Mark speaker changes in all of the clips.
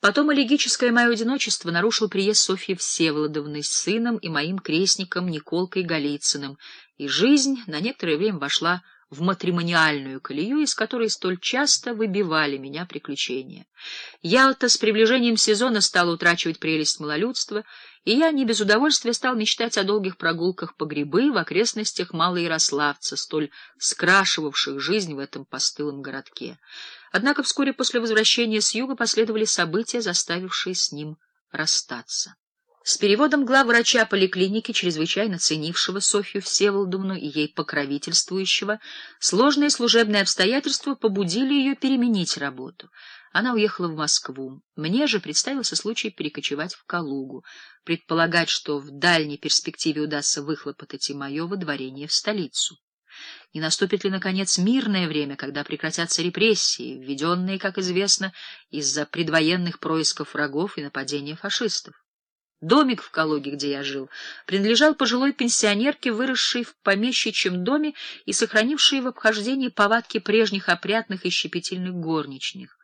Speaker 1: Потом элегическое мое одиночество нарушил приезд Софьи Всеволодовны с сыном и моим крестником Николкой Голицыным, и жизнь на некоторое время вошла в матримониальную колею, из которой столь часто выбивали меня приключения. Ялта с приближением сезона стала утрачивать прелесть малолюдства, и я не без удовольствия стал мечтать о долгих прогулках по грибы в окрестностях Малоярославца, столь скрашивавших жизнь в этом постылом городке. Однако вскоре после возвращения с юга последовали события, заставившие с ним расстаться. С переводом главврача поликлиники, чрезвычайно ценившего Софью Всеволодовну и ей покровительствующего, сложные служебные обстоятельства побудили ее переменить работу. Она уехала в Москву. Мне же представился случай перекочевать в Калугу, предполагать, что в дальней перспективе удастся выхлопотать и мое выдворение в столицу. Не наступит ли, наконец, мирное время, когда прекратятся репрессии, введенные, как известно, из-за предвоенных происков врагов и нападения фашистов? Домик в Калуге, где я жил, принадлежал пожилой пенсионерке, выросшей в помещичьем доме и сохранившей в обхождении повадки прежних опрятных и щепетильных горничных,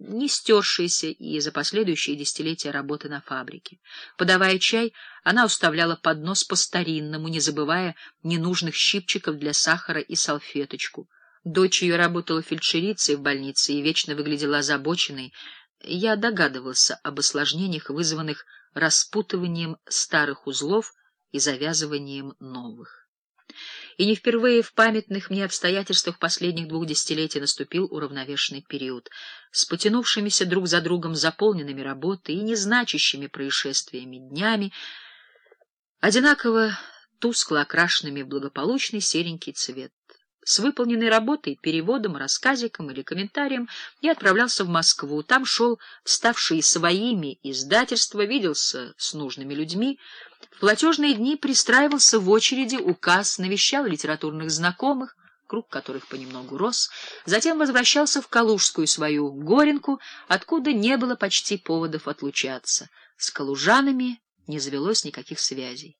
Speaker 1: не стершиеся и за последующие десятилетия работы на фабрике. Подавая чай, она уставляла поднос по-старинному, не забывая ненужных щипчиков для сахара и салфеточку. Дочь ее работала фельдшерицей в больнице и вечно выглядела озабоченной. Я догадывался об осложнениях, вызванных распутыванием старых узлов и завязыванием новых. И не впервые в памятных мне обстоятельствах последних двух десятилетий наступил уравновешенный период, с потянувшимися друг за другом заполненными работой и незначащими происшествиями днями, одинаково тускло окрашенными в благополучный серенький цвет. С выполненной работой, переводом, рассказиком или комментарием я отправлялся в Москву. Там шел вставшие своими издательства, виделся с нужными людьми. В платежные дни пристраивался в очереди, указ, навещал литературных знакомых, круг которых понемногу рос, затем возвращался в Калужскую свою Горенку, откуда не было почти поводов отлучаться. С калужанами не завелось никаких связей.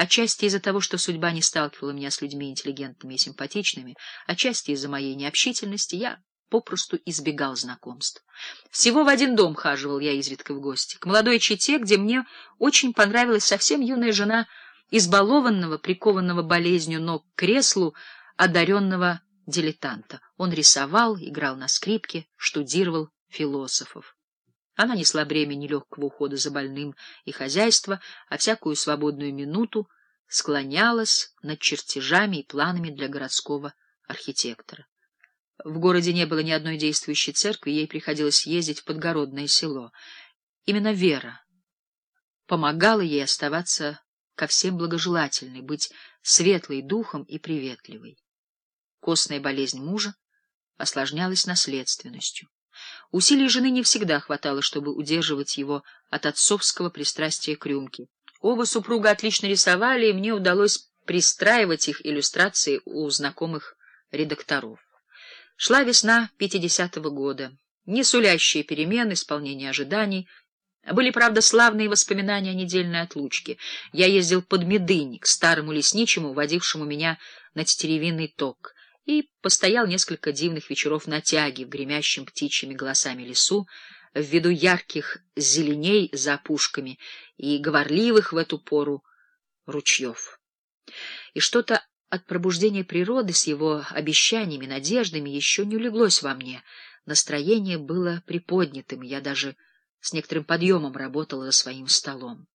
Speaker 1: Отчасти из-за того, что судьба не сталкивала меня с людьми интеллигентными и симпатичными, отчасти из-за моей необщительности, я попросту избегал знакомств. Всего в один дом хаживал я изредка в гости, к молодой чете, где мне очень понравилась совсем юная жена избалованного, прикованного болезнью ног к креслу, одаренного дилетанта. Он рисовал, играл на скрипке, штудировал философов. Она несла бремя нелегкого ухода за больным и хозяйства, а всякую свободную минуту склонялась над чертежами и планами для городского архитектора. В городе не было ни одной действующей церкви, ей приходилось ездить в подгородное село. Именно Вера помогала ей оставаться ко всем благожелательной, быть светлой духом и приветливой. Костная болезнь мужа осложнялась наследственностью. Усилий жены не всегда хватало, чтобы удерживать его от отцовского пристрастия к рюмке. Оба супруга отлично рисовали, и мне удалось пристраивать их иллюстрации у знакомых редакторов. Шла весна пятидесятого года. Не сулящие перемен, исполнение ожиданий. Были, правда, славные воспоминания о недельной отлучке. Я ездил под Медынь, к старому лесничему, водившему меня на тетеревинный ток и постоял несколько дивных вечеров на тяге в гремящем птичьими голосами лесу, в виду ярких зеленей за опушками и говорливых в эту пору ручьев. И что-то от пробуждения природы с его обещаниями, надеждами еще не улеглось во мне. Настроение было приподнятым, я даже с некоторым подъемом работала за своим столом.